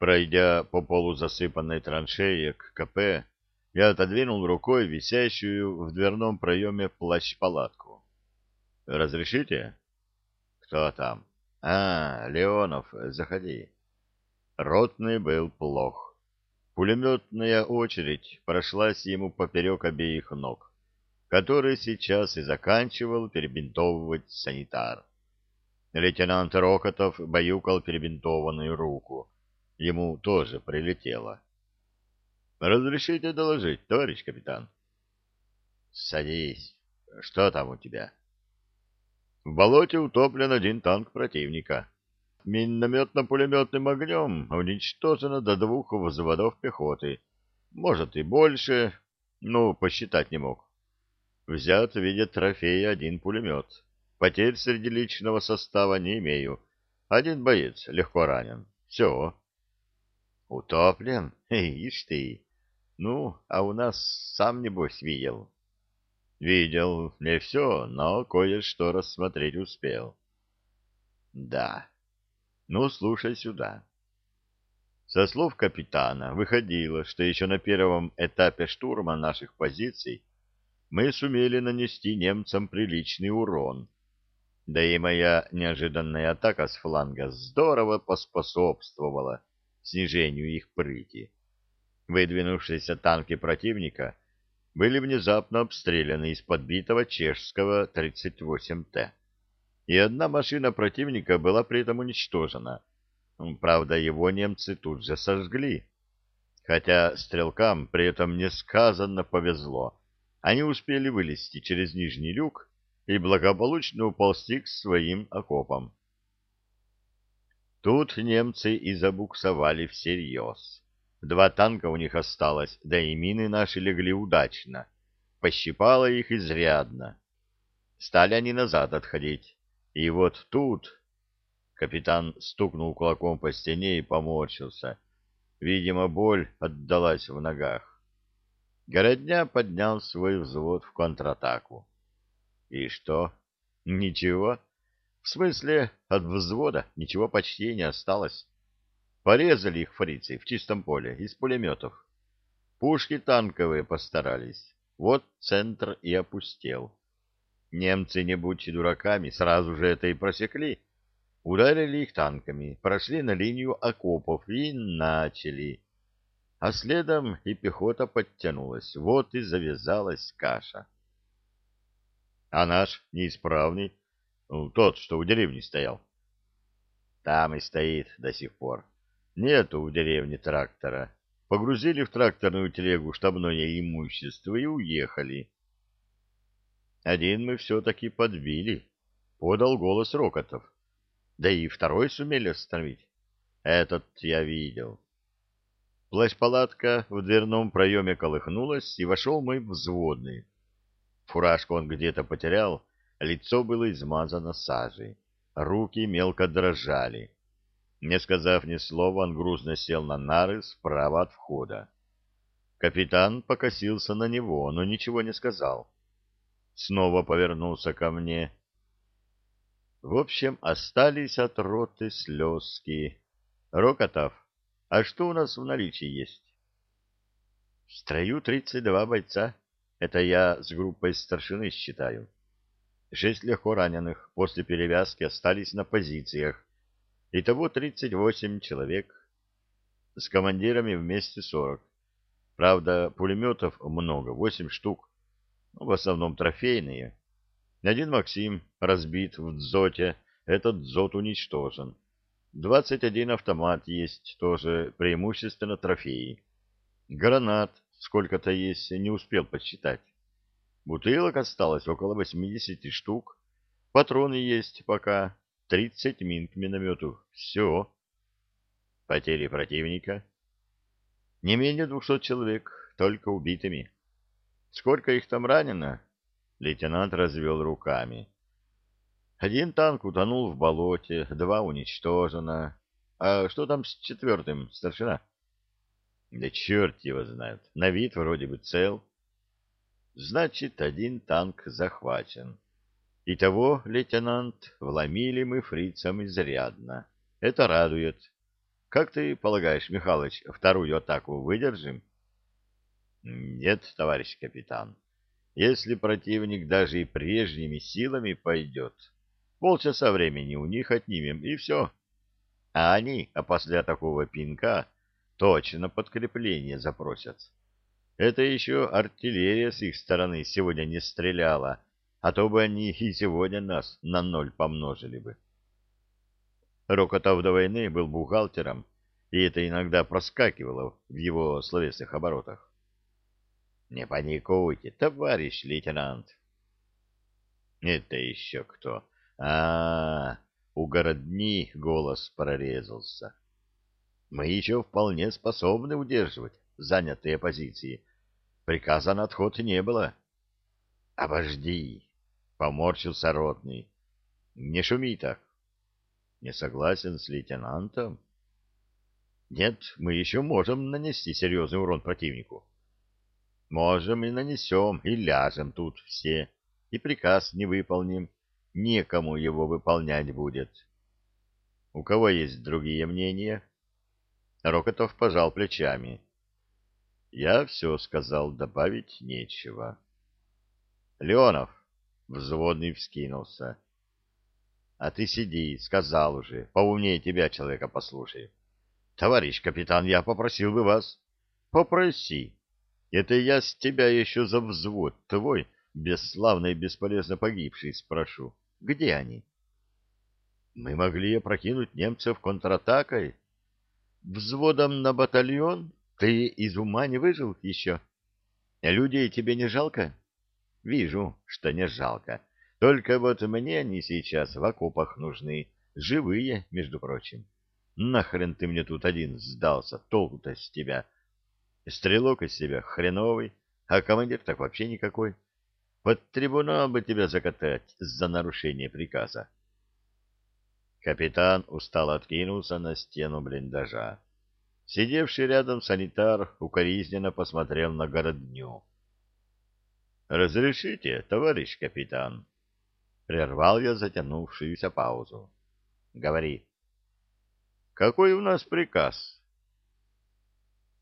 Пройдя по полу засыпанной траншеи к КП, я отодвинул рукой висящую в дверном проеме плащ-палатку. «Разрешите?» «Кто там?» «А, Леонов, заходи». Ротный был плох. Пулеметная очередь прошлась ему поперек обеих ног, которые сейчас и заканчивал перебинтовывать санитар. Лейтенант Рокотов баюкал перебинтованную руку. Ему тоже прилетело. «Разрешите доложить, товарищ капитан?» «Садись. Что там у тебя?» В болоте утоплен один танк противника. Минометно-пулеметным огнем уничтожено до двух взводов пехоты. Может и больше, ну, посчитать не мог. Взят в виде трофея один пулемет. Потерь среди личного состава не имею. Один боец легко ранен. Все. Утоплен? Ишь ты. Ну, а у нас сам, небось, видел. Видел не все, но кое-что рассмотреть успел. Да. Ну, слушай сюда. Со слов капитана выходило, что еще на первом этапе штурма наших позиций мы сумели нанести немцам приличный урон — да и моя неожиданная атака с фланга здорово поспособствовала снижению их прыти. Выдвинувшиеся танки противника были внезапно обстреляны из подбитого чешского 38Т. И одна машина противника была при этом уничтожена. Правда, его немцы тут же сожгли. Хотя стрелкам при этом несказанно повезло. Они успели вылезти через нижний люк и благополучно уползти к своим окопам. Тут немцы и забуксовали всерьез. Два танка у них осталось, да и мины наши легли удачно. Пощипало их изрядно. Стали они назад отходить. И вот тут... Капитан стукнул кулаком по стене и поморщился. Видимо, боль отдалась в ногах. Городня поднял свой взвод в контратаку. И что? Ничего. В смысле, от взвода ничего почти не осталось. Порезали их фрицы в чистом поле из пулеметов. Пушки танковые постарались. Вот центр и опустел. Немцы, не будучи дураками, сразу же это и просекли. Ударили их танками, прошли на линию окопов и начали. А следом и пехота подтянулась. Вот и завязалась каша. А наш неисправный, тот, что у деревни стоял. Там и стоит до сих пор. Нету у деревни трактора. Погрузили в тракторную телегу штабное имущество и уехали. Один мы все-таки подбили, подал голос Рокотов. Да и второй сумели остановить. Этот я видел. Плащ-палатка в дверном проеме колыхнулась, и вошел мой взводный. Фуражку он где-то потерял, лицо было измазано сажей, руки мелко дрожали. Не сказав ни слова, он грузно сел на нары справа от входа. Капитан покосился на него, но ничего не сказал. Снова повернулся ко мне. В общем, остались от роты слезки. Рокотов, а что у нас в наличии есть? В строю тридцать два бойца. Это я с группой старшины считаю. Шесть легко раненых после перевязки остались на позициях. Итого 38 человек. С командирами вместе 40. Правда, пулеметов много, 8 штук. Ну, в основном трофейные. Один Максим разбит в дзоте, этот дзот уничтожен. 21 автомат есть, тоже преимущественно трофеи. Гранат сколько-то есть, не успел подсчитать. Бутылок осталось около 80 штук. Патроны есть пока. 30 мин к миномету. Все. Потери противника. Не менее 200 человек, только убитыми. Сколько их там ранено? Лейтенант развел руками. Один танк утонул в болоте, два уничтожено. А что там с четвертым, старшина? Да черт его знает. На вид вроде бы цел. Значит, один танк захвачен. Итого, лейтенант, вломили мы фрицам изрядно. Это радует. Как ты полагаешь, Михалыч, вторую атаку выдержим? Нет, товарищ капитан. Если противник даже и прежними силами пойдет, полчаса времени у них отнимем, и все. А они, а после такого пинка, точно подкрепление запросят. Это еще артиллерия с их стороны сегодня не стреляла, а то бы они и сегодня нас на ноль помножили бы. Рокотов до войны был бухгалтером, и это иногда проскакивало в его словесных оборотах. — Не паникуйте, товарищ лейтенант. — Это еще кто? А, -а, -а у городни голос прорезался. Мы еще вполне способны удерживать занятые позиции. Приказа на отход не было. — Обожди! — поморщился ротный. — Не шуми так. — Не согласен с лейтенантом? — Нет, мы еще можем нанести серьезный урон противнику. — Можем и нанесем, и ляжем тут все, и приказ не выполним. Некому его выполнять будет. У кого есть другие мнения? Рокотов пожал плечами. Я все сказал, добавить нечего. Леонов, взводный вскинулся. А ты сиди, сказал уже, поумнее тебя человека послушай. Товарищ капитан, я попросил бы вас. Попроси. Это я с тебя еще за взвод твой, бесславно и бесполезно погибший, спрошу. Где они? Мы могли опрокинуть немцев контратакой. Взводом на батальон? Ты из ума не выжил еще? Людей тебе не жалко? Вижу, что не жалко. Только вот мне они сейчас в окопах нужны, живые, между прочим. Нахрен ты мне тут один сдался, толку-то с тебя. Стрелок из себя хреновый, а командир так вообще никакой. Под трибунал бы тебя закатать за нарушение приказа. Капитан устало откинулся на стену блиндажа. Сидевший рядом санитар укоризненно посмотрел на городню. «Разрешите, товарищ капитан?» Прервал я затянувшуюся паузу. «Говори». «Какой у нас приказ?»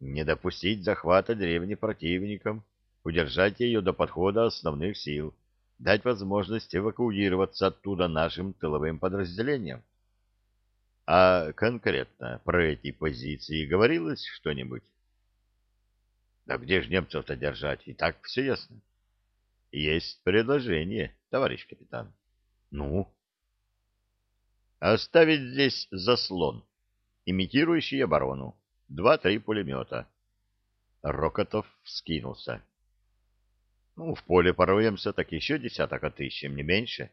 «Не допустить захвата деревни противником, удержать ее до подхода основных сил, дать возможность эвакуироваться оттуда нашим тыловым подразделениям. А конкретно про эти позиции говорилось что-нибудь? Да где же немцев-то держать? И так все ясно. Есть предложение, товарищ капитан. Ну? Оставить здесь заслон, имитирующий оборону. Два-три пулемета. Рокотов вскинулся. Ну, в поле пороемся, так еще десяток отыщем, не меньше.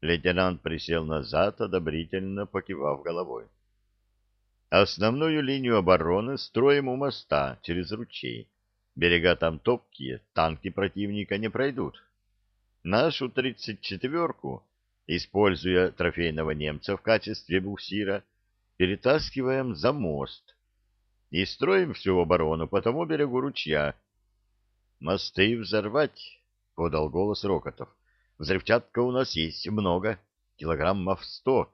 Лейтенант присел назад, одобрительно покивав головой. Основную линию обороны строим у моста через ручей. Берега там топкие, танки противника не пройдут. Нашу тридцать четверку, используя трофейного немца в качестве буксира, перетаскиваем за мост и строим всю оборону по тому берегу ручья, Мосты взорвать, — подал голос Рокотов. Взрывчатка у нас есть много, килограммов сто.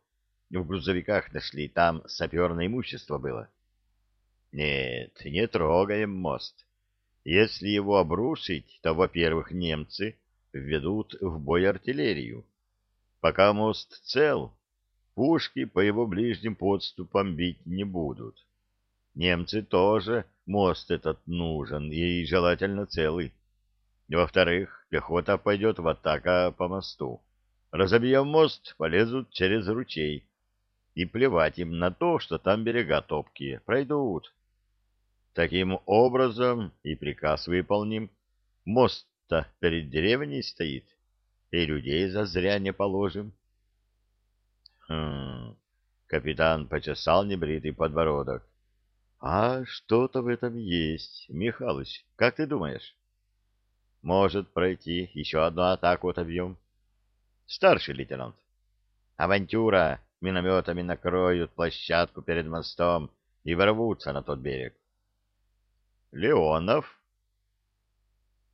В грузовиках нашли, там саперное имущество было. Нет, не трогаем мост. Если его обрушить, то, во-первых, немцы введут в бой артиллерию. Пока мост цел, пушки по его ближним подступам бить не будут. Немцы тоже мост этот нужен и желательно целый. Во-вторых, пехота пойдет в атака по мосту. Разобьем мост, полезут через ручей. И плевать им на то, что там берега топкие, пройдут. Таким образом и приказ выполним. Мост-то перед деревней стоит, и людей зазря не положим. Хм, капитан почесал небритый подбородок. А что-то в этом есть, Михалыч, как ты думаешь? Может пройти, еще одну атаку отобьем. Старший лейтенант. Авантюра, минометами накроют площадку перед мостом и ворвутся на тот берег. Леонов.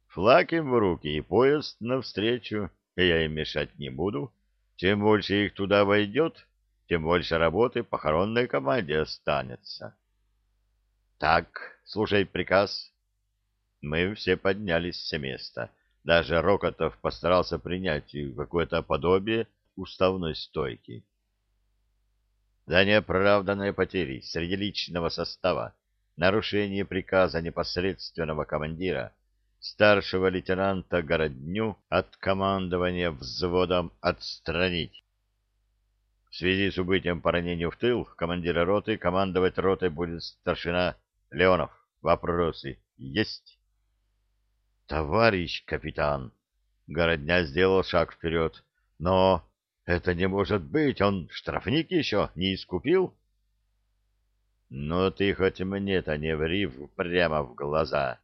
Флаг им в руки и поезд навстречу, и я им мешать не буду. Чем больше их туда войдет, тем больше работы похоронной команде останется. Так, слушай приказ. Мы все поднялись с места. Даже Рокотов постарался принять какое-то подобие уставной стойки. За неоправданные потери среди личного состава, нарушение приказа непосредственного командира, старшего лейтенанта Городню от командования взводом отстранить. В связи с убытием по ранению в тыл командира роты командовать ротой будет старшина Леонов. Вопросы есть? Товарищ капитан, Городня сделал шаг вперед. Но это не может быть, он штрафник еще не искупил? Ну ты хоть мне-то не ври прямо в глаза,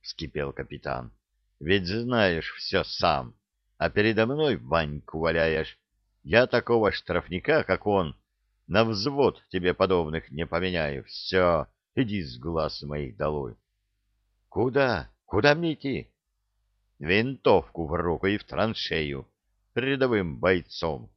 вскипел капитан. Ведь знаешь все сам, а передо мной Ваньку валяешь. Я такого штрафника, как он, на взвод тебе подобных не поменяю. Все, иди с глаз моих долой. Куда? Куда мне идти? Винтовку в руку и в траншею. Рядовым бойцом.